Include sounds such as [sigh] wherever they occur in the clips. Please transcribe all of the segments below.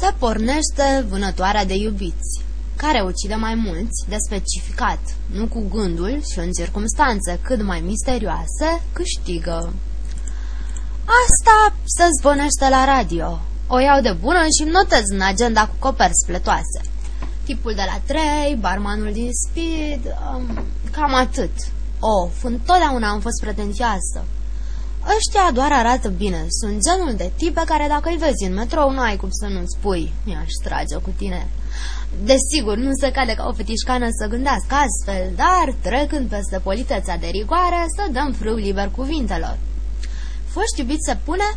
Se pornește vânătoarea de iubiți, care ucide mai mulți de specificat, nu cu gândul și în circumstanțe cât mai misterioase, câștigă. Asta se zvonește la radio. O iau de bună și notez în agenda cu coperți pletoase. Tipul de la 3, barmanul din Speed, um, cam atât. Of, întotdeauna am fost pretențioasă. Ăștia doar arată bine. Sunt genul de tipe care dacă îi vezi în metrou, nu ai cum să nu spui. Mi-aș trage cu tine. Desigur, nu se cade ca o fetișcană să gândească astfel, dar, trecând peste politețea de rigoare, să dăm frâu liber cuvintelor. Foști iubit se pune?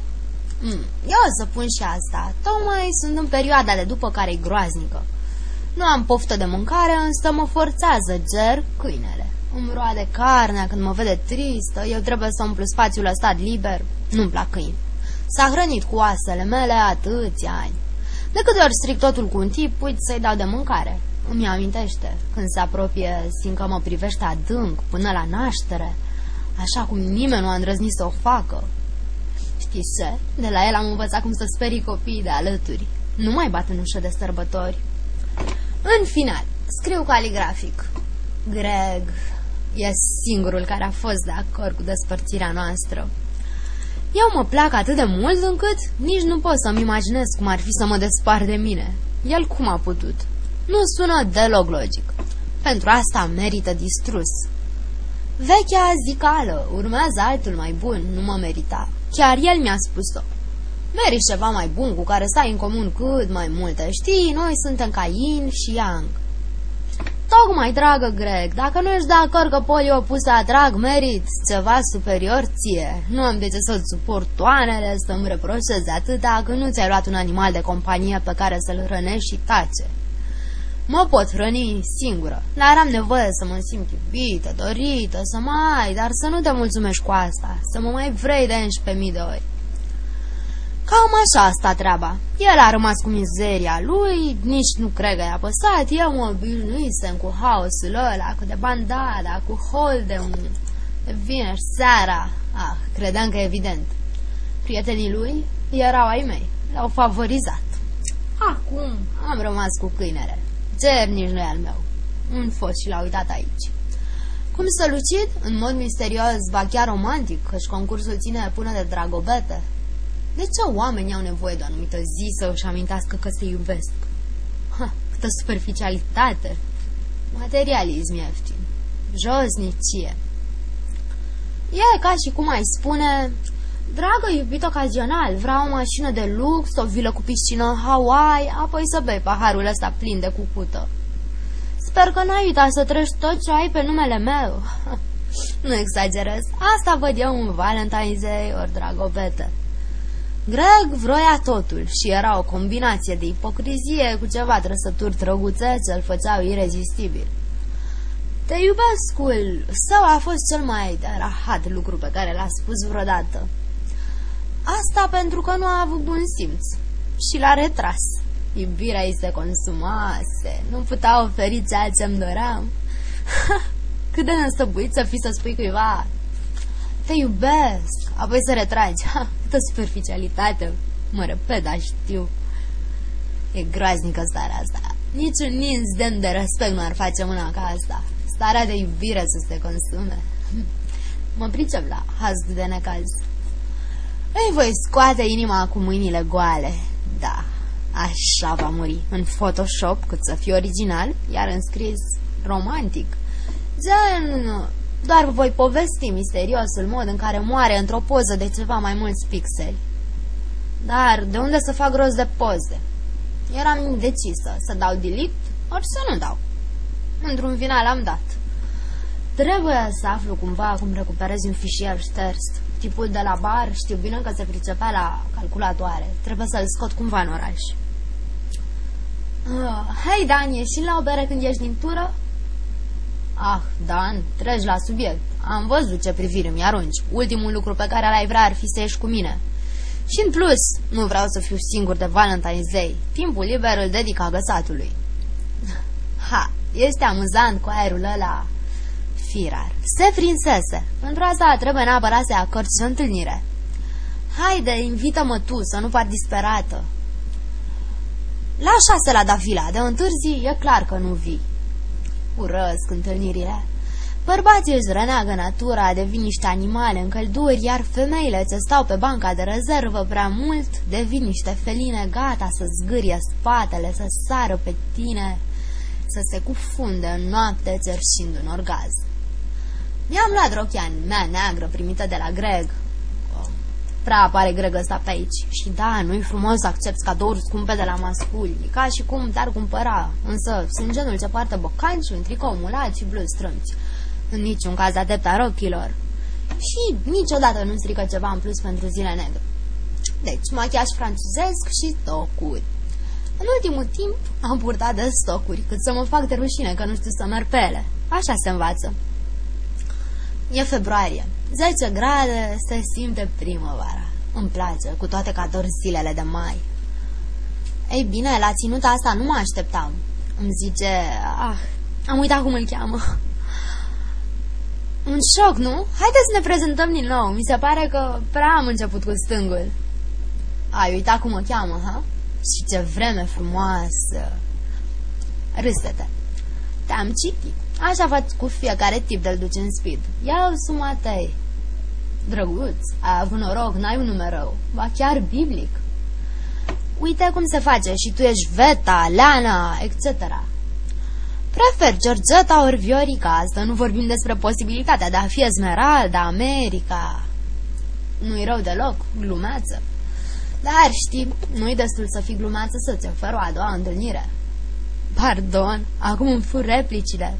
Mm, eu o să pun și asta. Tocmai sunt în perioada de după care e groaznică. Nu am poftă de mâncare, însă mă forțează ger câinele. Îmi roade carnea când mă vede tristă, eu trebuie să umplu spațiul ăsta liber. Nu-mi plac câini. S-a hrănit cu oasele mele atâția ani. De câte ori stric totul cu un tip, uit să-i dau de mâncare. Îmi amintește, când se apropie, simt că mă privește adânc, până la naștere, așa cum nimeni nu a îndrăznit să o facă. Știți ce? De la el am învățat cum să sperii copiii de alături. Nu mai bat în ușă de sărbători. În final, scriu caligrafic. Greg e singurul care a fost de acord cu despărțirea noastră. Eu mă plac atât de mult încât nici nu pot să-mi imaginez cum ar fi să mă despar de mine. El cum a putut? Nu sună deloc logic. Pentru asta merită distrus. Vechea zicală, urmează altul mai bun, nu mă merita. Chiar el mi-a spus-o. Meriți ceva mai bun cu care să ai în comun cât mai multe. Știi, noi suntem ca yin și yang. Tocmai, dragă Greg, dacă nu ești de acord că polii opuse atrag, merit ceva superior ție. Nu am de ce să-ți suport toanele, să-mi reproșezi atâta că nu ți-ai luat un animal de companie pe care să-l hrănești și tace. Mă pot hrăni singură, dar am nevoie să mă simt iubită, dorită, să mai, dar să nu te mulțumești cu asta, să mă mai vrei de 11.000 de ori. Cam așa asta treaba. El a rămas cu mizeria lui, nici nu cred că i-a păsat, eu mă obișnuisem cu haosul ăla, cu de bandada, cu holdeul, de vineri seara. Ah, credeam că e evident. Prietenii lui erau ai mei, l-au favorizat. Acum am rămas cu câinele. Ger nici nu e al meu. Un fost și l-a uitat aici. Cum să lucid? În mod misterios, ba chiar romantic, căci concursul ține până de dragobete. De ce oamenii au nevoie de o anumită zi să își amintească că se iubesc? Ha, câtă superficialitate! Materialism ieftin, josnicie. E ca și cum ai spune, dragă iubit ocazional, vreau o mașină de lux, o vilă cu piscină în Hawaii, apoi să bei paharul ăsta plin de cucută. Sper că n-ai uitat să treci tot ce ai pe numele meu. nu exagerez, asta văd eu un Valentine's Day ori dragobete. Greg vroia totul și era o combinație de ipocrizie cu ceva trăsături trăguțe ce îl făceau irezistibil. Te iubescul său a fost cel mai de rahat lucru pe care l-a spus vreodată. Asta pentru că nu a avut bun simț și l-a retras. Iubirea îi se consumase, nu putea oferi ceea ce-mi doream. [laughs] Cât de năstăbuit să fii să spui cuiva Te iubesc, apoi să retragi. Ha, câtă superficialitate. Mă repet, dar știu. E groaznică starea asta. Niciun ninț demn de respect nu ar face una ca asta. Starea de iubire să se consume. [laughs] Mă pricep la haz de necaz. Ei voi scoate inima cu mâinile goale. Da, așa va muri. În Photoshop, cât să fie original, iar înscris romantic. Gen, doar voi povesti misteriosul mod în care moare într-o poză de ceva mai mulți pixeli. Dar de unde să fac rost de poze? Eram indecisă să dau delete ori să nu dau. Într-un final am dat. Trebuie să aflu cumva cum recuperez un fișier șters. Tipul de la bar știu bine că se pricepea la calculatoare. Trebuie să-l scot cumva în oraș. Uh, Hei, Dan, ieși la o bere când ești din tură? Ah, Dan, treci la subiect. Am văzut ce privire mi-arunci. Ultimul lucru pe care l-ai vrea ar fi să ieși cu mine. Și în plus, nu vreau să fiu singur de Valentine's Day. Timpul liber îl dedic agăsatului. [laughs] Ha, este amuzant cu aerul ăla firar. Se prinsese. Pentru asta trebuie neapărat să acorzi o întâlnire. Haide, invită-mă tu, să nu par disperată. La șase la Davila, de întârzi, e clar că nu vii. Urăsc întâlnirile. Bărbații își răneagă natura, devin niște animale în călduri, iar femeile ce stau pe banca de rezervă prea mult devin niște feline gata să zgârie spatele, să sară pe tine, să se cufunde în noapte cerșind un orgazm. Mi-am luat rochia mea neagră primită de la Greg. Prea apare Greg ăsta pe aici. Și da, nu-i frumos să accepti cadouri scumpe de la masculi, ca și cum te-ar cumpăra. Însă sunt genul ce poartă bocanci, un tricou mulat și bluzi strâmți în niciun caz adepta rochilor. Și niciodată nu strică ceva în plus pentru zile negre. Deci, machiaj francezesc și stocuri. În ultimul timp am purtat de stocuri, cât să mă fac de rușine că nu știu să merg pe ele. Așa se învață. E februarie. 10 grade, se simte primăvara. Îmi place, cu toate că ador zilele de mai. Ei bine, la ținuta asta nu mă așteptam. Îmi zice, ah, am uitat cum îl cheamă. Un șoc, nu? Haideți să ne prezentăm din nou. Mi se pare că prea am început cu stângul. Ai uitat cum o cheamă, ha? Și ce vreme frumoasă! Râsete. Te-am citit. Așa fac cu fiecare tip de-l duce în speed. Ia-o sumatei. Drăguț, ai avut noroc, n-ai un nume rău. Ba chiar biblic. Uite cum se face și tu ești Veta, Leana, etc. Prefer Georgeta ori Viorica, să nu vorbim despre posibilitatea de a fi Esmeralda, America. Nu-i rău deloc, glumeață. Dar, știi, nu-i destul să fii glumeață să-ți ofer o a doua întâlnire. Pardon, acum îmi fur replicile.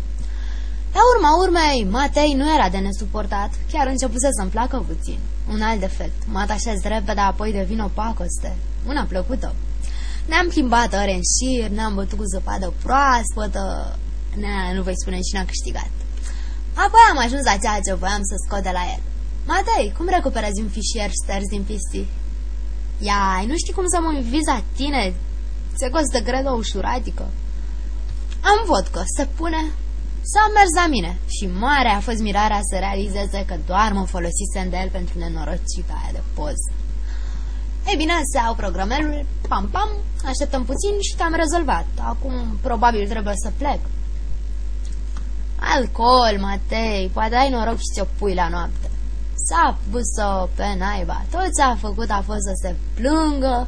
La urma urmei, Matei nu era de nesuportat, chiar începuse să-mi placă puțin. Un alt defect, mă atașez repede, apoi devin o pacoste. Una plăcută. Ne-am plimbat ore în șir, ne-am bătut cu zăpadă proaspătă, ne, nu voi spune cine a câștigat. Apoi am ajuns la ceea ce voiam să scot de la el. Matei, cum recuperezi un fișier șters din PC? Ia, nu știi cum să mă invizi la tine? Se costă, cred, o ușuratică. Am vodcă, se pune? S-a mers la mine și mare a fost mirarea să realizeze că doar mă folosisem de el pentru nenorocita aia de poză. Ei bine, se au programelul, pam, pam, așteptăm puțin și te-am rezolvat. Acum probabil trebuie să plec. Alcool, Matei, poate ai noroc și ți-o pui la noapte. S-a pus-o pe naiba. Tot ce a făcut a fost să se plângă,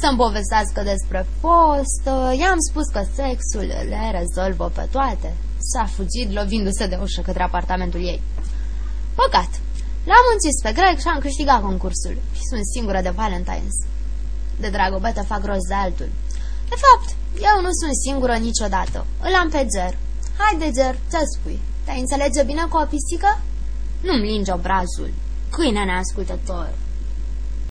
să-mi povestească despre fost. I-am spus că sexul le rezolvă pe toate. S-a fugit lovindu-se de ușă către apartamentul ei. Păcat, L-am încis pe Greg și am câștigat concursul și sunt singură de Valentine's. De dragobete fac rost de altul. De fapt, eu nu sunt singură niciodată. Îl am pe Ger. Haide, Ger, ce spui? Te înțelege bine cu o pisică? Nu-mi linge obrazul. Câine neascultător.